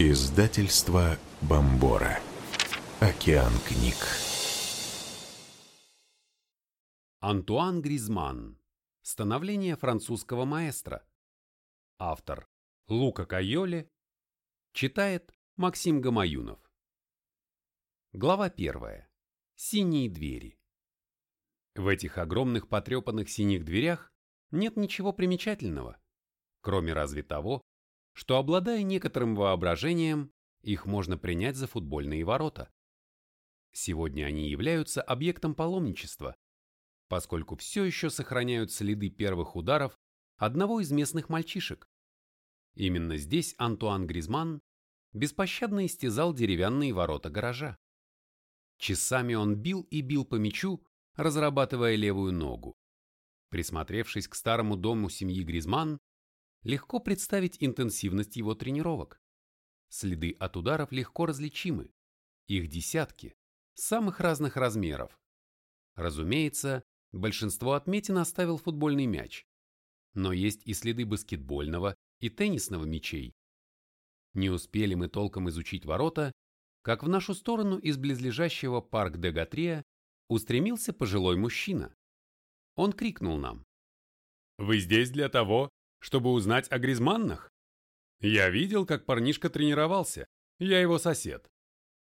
Издательство Бомбора. Океан книг. Антуан Гризман. Становление французского маэстро. Автор Лука Кайоле. Читает Максим Гамаюнов. Глава первая. Синие двери. В этих огромных потрепанных синих дверях нет ничего примечательного, кроме разве того, что, обладая некоторым воображением, их можно принять за футбольные ворота. Сегодня они являются объектом паломничества, поскольку все еще сохраняют следы первых ударов одного из местных мальчишек. Именно здесь Антуан Гризман беспощадно истязал деревянные ворота гаража. Часами он бил и бил по мячу, разрабатывая левую ногу. Присмотревшись к старому дому семьи Гризман, легко представить интенсивность его тренировок. Следы от ударов легко различимы. Их десятки, самых разных размеров. Разумеется, большинство отметин оставил футбольный мяч. Но есть и следы баскетбольного и теннисного мячей. Не успели мы толком изучить ворота, как в нашу сторону из близлежащего парк де Гатрия устремился пожилой мужчина. Он крикнул нам. «Вы здесь для того, чтобы узнать о Гризманнах? Я видел, как парнишка тренировался, я его сосед.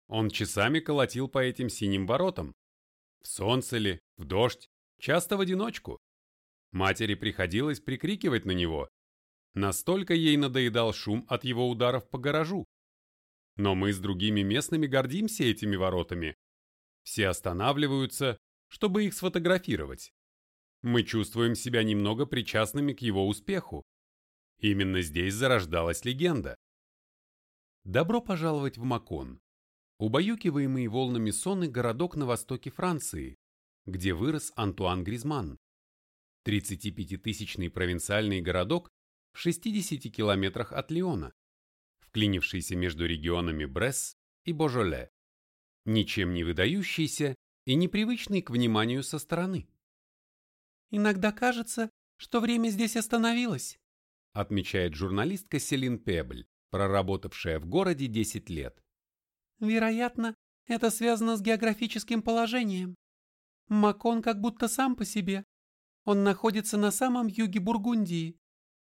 Он часами колотил по этим синим воротам. В солнце ли, в дождь, часто в одиночку. Матери приходилось прикрикивать на него. Настолько ей надоедал шум от его ударов по гаражу. Но мы с другими местными гордимся этими воротами. Все останавливаются, чтобы их сфотографировать мы чувствуем себя немного причастными к его успеху. Именно здесь зарождалась легенда. Добро пожаловать в Макон, убаюкиваемый волнами сонный городок на востоке Франции, где вырос Антуан Гризман. 35-тысячный провинциальный городок в 60 километрах от Лиона, вклинившийся между регионами Бресс и Божоле, ничем не выдающийся и непривычный к вниманию со стороны. Иногда кажется, что время здесь остановилось, отмечает журналистка Селин Пебль, проработавшая в городе 10 лет. Вероятно, это связано с географическим положением. Макон как будто сам по себе. Он находится на самом юге Бургундии,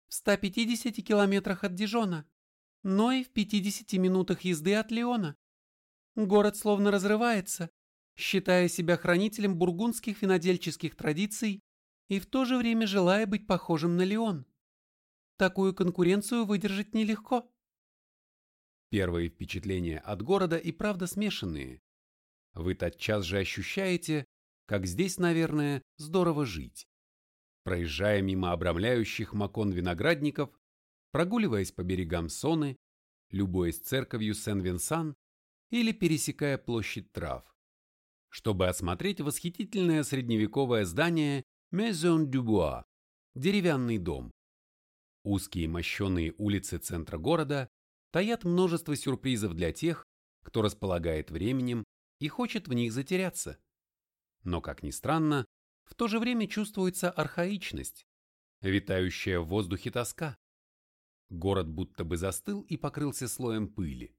в 150 километрах от Дижона, но и в 50 минутах езды от Леона. Город словно разрывается, считая себя хранителем бургундских винодельческих традиций и в то же время желая быть похожим на Леон. Такую конкуренцию выдержать нелегко. Первые впечатления от города и правда смешанные. Вы тотчас же ощущаете, как здесь, наверное, здорово жить. Проезжая мимо обрамляющих Макон виноградников, прогуливаясь по берегам Соны, любуясь церковью Сен-Винсан или пересекая площадь трав, чтобы осмотреть восхитительное средневековое здание Maison Dubois – деревянный дом. Узкие мощеные улицы центра города таят множество сюрпризов для тех, кто располагает временем и хочет в них затеряться. Но, как ни странно, в то же время чувствуется архаичность, витающая в воздухе тоска. Город будто бы застыл и покрылся слоем пыли.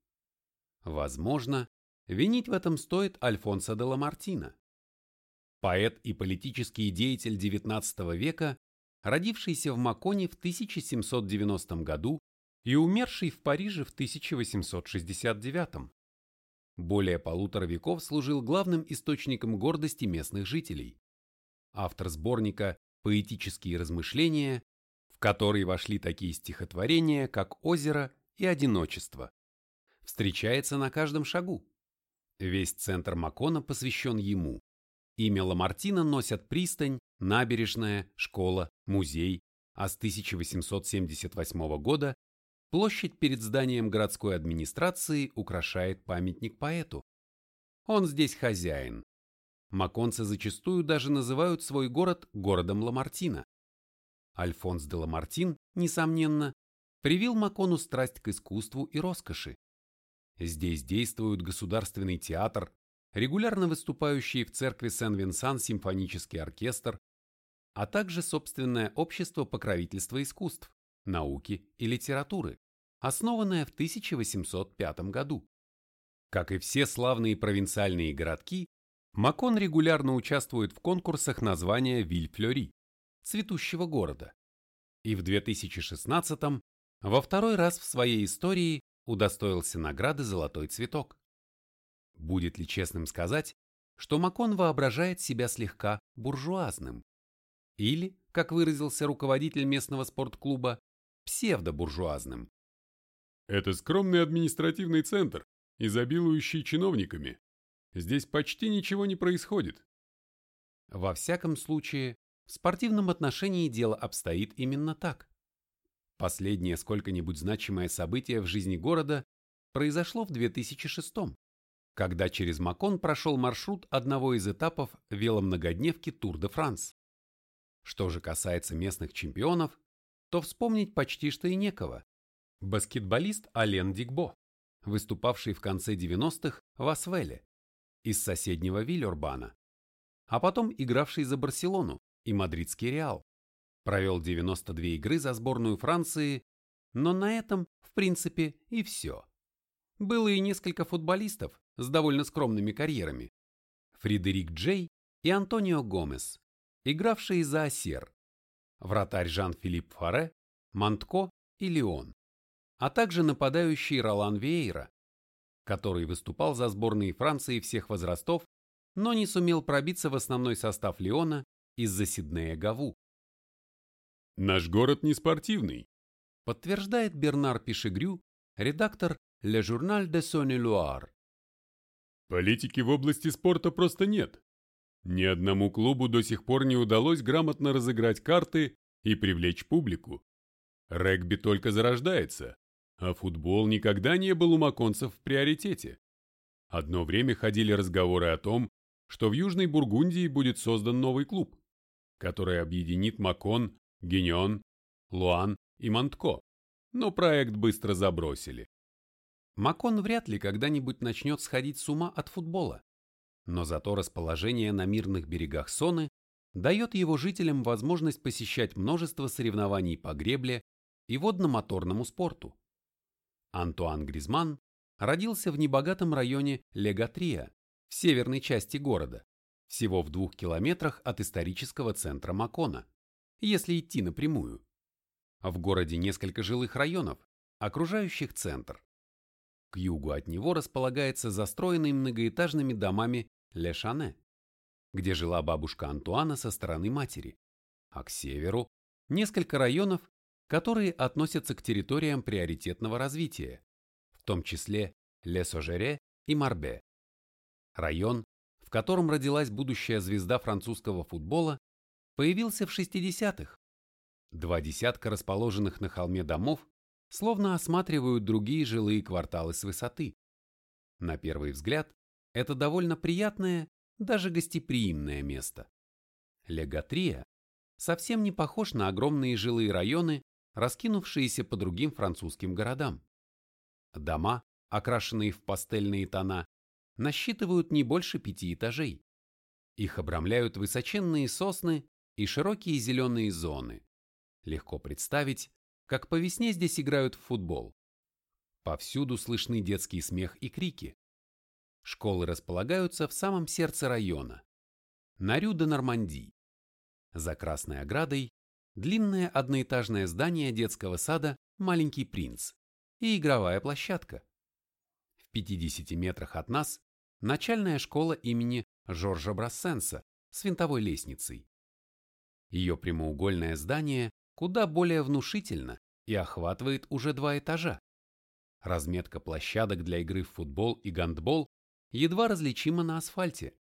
Возможно, винить в этом стоит Альфонсо де Ламартино поэт и политический деятель XIX века, родившийся в Маконе в 1790 году и умерший в Париже в 1869. Более полутора веков служил главным источником гордости местных жителей. Автор сборника «Поэтические размышления», в который вошли такие стихотворения, как «Озеро» и «Одиночество», встречается на каждом шагу. Весь центр Макона посвящен ему. Имя Ламартина носят пристань, набережная, школа, музей, а с 1878 года площадь перед зданием городской администрации украшает памятник поэту. Он здесь хозяин. Маконцы зачастую даже называют свой город городом Ламартина. Альфонс де Ламартин, несомненно, привил Макону страсть к искусству и роскоши. Здесь действуют государственный театр, регулярно выступающий в церкви Сен-Винсан симфонический оркестр, а также собственное общество покровительства искусств, науки и литературы. основанная в 1805 году. Как и все славные провинциальные городки, Макон регулярно участвует в конкурсах названия Виль-Флёри, цветущего города. И в 2016 во второй раз в своей истории удостоился награды «Золотой цветок». Будет ли честным сказать, что Макон воображает себя слегка буржуазным? Или, как выразился руководитель местного спортклуба, псевдобуржуазным? Это скромный административный центр, изобилующий чиновниками. Здесь почти ничего не происходит. Во всяком случае, в спортивном отношении дело обстоит именно так. Последнее сколько-нибудь значимое событие в жизни города произошло в 2006 когда через Макон прошел маршрут одного из этапов веломногодневки Тур де Франс. Что же касается местных чемпионов, то вспомнить почти что и некого. Баскетболист Ален Дигбо, выступавший в конце 90-х в Асвеле, из соседнего Вильорбана, а потом игравший за Барселону и Мадридский Реал, провел 92 игры за сборную Франции, но на этом, в принципе, и все. Было и несколько футболистов с довольно скромными карьерами. Фредерик Джей и Антонио Гомес, игравшие за Осер, вратарь Жан-Филипп Фаре, Монтко и Леон, а также нападающий Ролан Вейра, который выступал за сборные Франции всех возрастов, но не сумел пробиться в основной состав Леона из-за Сиднея Гаву. Наш город не спортивный, подтверждает Бернар Пишегрю, редактор Le Journal de Saône-et-Loire. Политики в области спорта просто нет. Ни одному клубу до сих пор не удалось грамотно разыграть карты и привлечь публику. Регби только зарождается, а футбол никогда не был у маконцев в приоритете. Одно время ходили разговоры о том, что в Южной Бургундии будет создан новый клуб, который объединит Макон, Гиньон, Луан и Монтко, но проект быстро забросили. Макон вряд ли когда-нибудь начнет сходить с ума от футбола, но зато расположение на мирных берегах Соны дает его жителям возможность посещать множество соревнований по гребле и водно-моторному спорту. Антуан Гризман родился в небогатом районе Легатрия, в северной части города, всего в двух километрах от исторического центра Макона если идти напрямую. В городе несколько жилых районов, окружающих центр. К югу от него располагается застроенный многоэтажными домами Ле Шане, где жила бабушка Антуана со стороны матери, а к северу несколько районов, которые относятся к территориям приоритетного развития, в том числе Ле Сожере и Марбе. Район, в котором родилась будущая звезда французского футбола появился в 60-х. Два десятка расположенных на холме домов словно осматривают другие жилые кварталы с высоты. На первый взгляд, это довольно приятное, даже гостеприимное место. Легатрия совсем не похож на огромные жилые районы, раскинувшиеся по другим французским городам. Дома, окрашенные в пастельные тона, насчитывают не больше пяти этажей. Их обрамляют высоченные сосны и широкие зеленые зоны. Легко представить, как по весне здесь играют в футбол. Повсюду слышны детский смех и крики. Школы располагаются в самом сердце района, на Рю-де-Норманди. За красной оградой длинное одноэтажное здание детского сада «Маленький принц» и игровая площадка. В 50 метрах от нас начальная школа имени Жоржа Брассенса с винтовой лестницей. Ее прямоугольное здание куда более внушительно и охватывает уже два этажа. Разметка площадок для игры в футбол и гандбол едва различима на асфальте.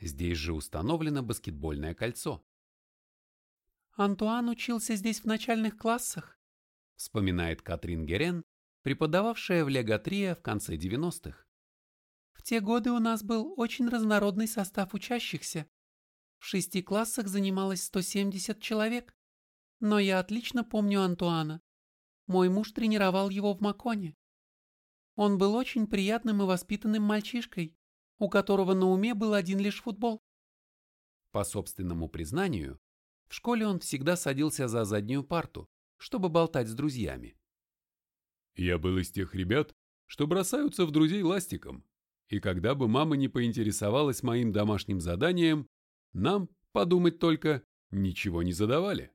Здесь же установлено баскетбольное кольцо. «Антуан учился здесь в начальных классах», вспоминает Катрин Герен, преподававшая в Легатрия в конце 90-х. «В те годы у нас был очень разнородный состав учащихся. В шести классах занималось 170 человек. Но я отлично помню Антуана. Мой муж тренировал его в Маконе. Он был очень приятным и воспитанным мальчишкой, у которого на уме был один лишь футбол. По собственному признанию, в школе он всегда садился за заднюю парту, чтобы болтать с друзьями. Я был из тех ребят, что бросаются в друзей ластиком, и когда бы мама не поинтересовалась моим домашним заданием, нам, подумать только, ничего не задавали.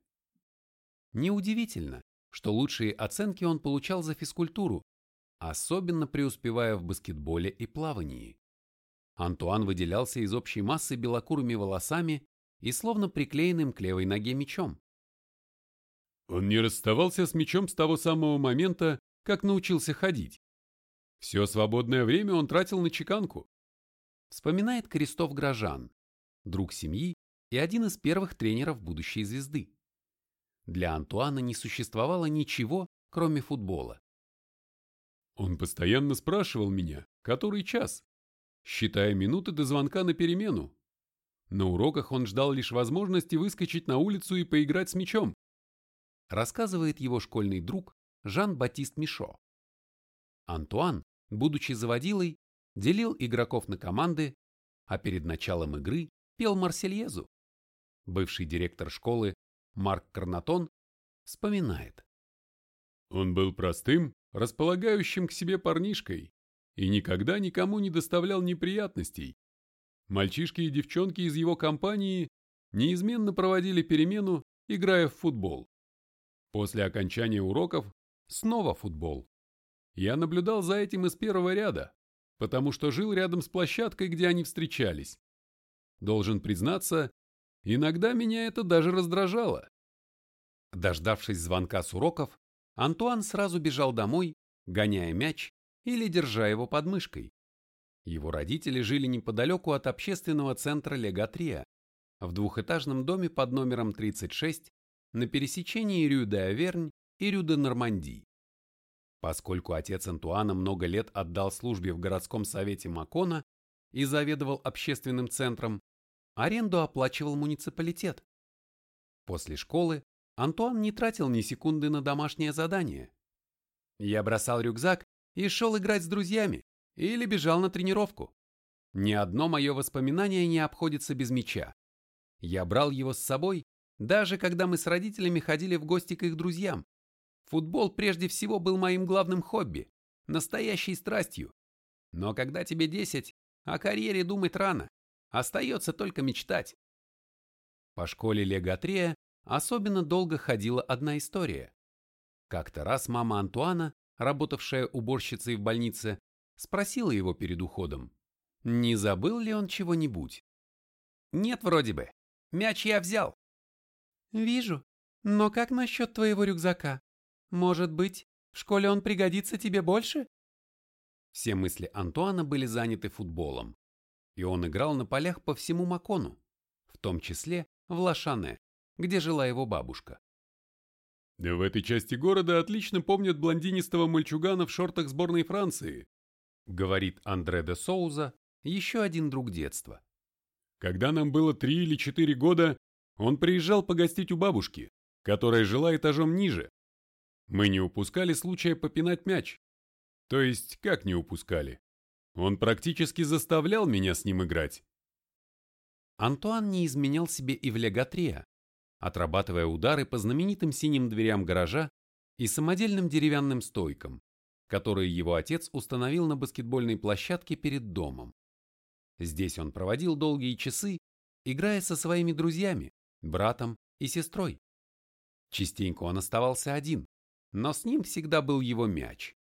Неудивительно, что лучшие оценки он получал за физкультуру, особенно преуспевая в баскетболе и плавании. Антуан выделялся из общей массы белокурыми волосами и словно приклеенным к левой ноге мечом. Он не расставался с мечом с того самого момента, как научился ходить. Все свободное время он тратил на чеканку. Вспоминает Крестов Грожан, друг семьи и один из первых тренеров будущей звезды. Для Антуана не существовало ничего, кроме футбола. Он постоянно спрашивал меня, который час, считая минуты до звонка на перемену. На уроках он ждал лишь возможности выскочить на улицу и поиграть с мячом. Рассказывает его школьный друг Жан-Батист Мишо. Антуан, будучи заводилой, делил игроков на команды, а перед началом игры пел Марсельезу. Бывший директор школы Марк Карнатон вспоминает. Он был простым, располагающим к себе парнишкой и никогда никому не доставлял неприятностей. Мальчишки и девчонки из его компании неизменно проводили перемену, играя в футбол. После окончания уроков снова футбол. Я наблюдал за этим из первого ряда, потому что жил рядом с площадкой, где они встречались. Должен признаться, иногда меня это даже раздражало. Дождавшись звонка с уроков, Антуан сразу бежал домой, гоняя мяч или держа его под мышкой. Его родители жили неподалеку от общественного центра Легатрия, в двухэтажном доме под номером 36 на пересечении Рю-де-Авернь и Рю-де-Нормандии. Поскольку отец Антуана много лет отдал службе в городском совете Макона и заведовал общественным центром, аренду оплачивал муниципалитет. После школы Антуан не тратил ни секунды на домашнее задание. Я бросал рюкзак и шел играть с друзьями или бежал на тренировку. Ни одно мое воспоминание не обходится без мяча. Я брал его с собой, даже когда мы с родителями ходили в гости к их друзьям. Футбол прежде всего был моим главным хобби, настоящей страстью. Но когда тебе 10, о карьере думать рано, остается только мечтать. По школе Легатрея особенно долго ходила одна история. Как-то раз мама Антуана работавшая уборщицей в больнице, спросила его перед уходом, не забыл ли он чего-нибудь. «Нет, вроде бы. Мяч я взял». «Вижу. Но как насчет твоего рюкзака? Может быть, в школе он пригодится тебе больше?» Все мысли Антуана были заняты футболом, и он играл на полях по всему Макону, в том числе в Лашане, где жила его бабушка. В этой части города отлично помнят блондинистого мальчугана в шортах сборной Франции, говорит Андре де Соуза, еще один друг детства. Когда нам было три или четыре года, он приезжал погостить у бабушки, которая жила этажом ниже. Мы не упускали случая попинать мяч. То есть, как не упускали? Он практически заставлял меня с ним играть. Антуан не изменял себе и в Легатреа, отрабатывая удары по знаменитым синим дверям гаража и самодельным деревянным стойкам, которые его отец установил на баскетбольной площадке перед домом. Здесь он проводил долгие часы, играя со своими друзьями, братом и сестрой. Частенько он оставался один, но с ним всегда был его мяч.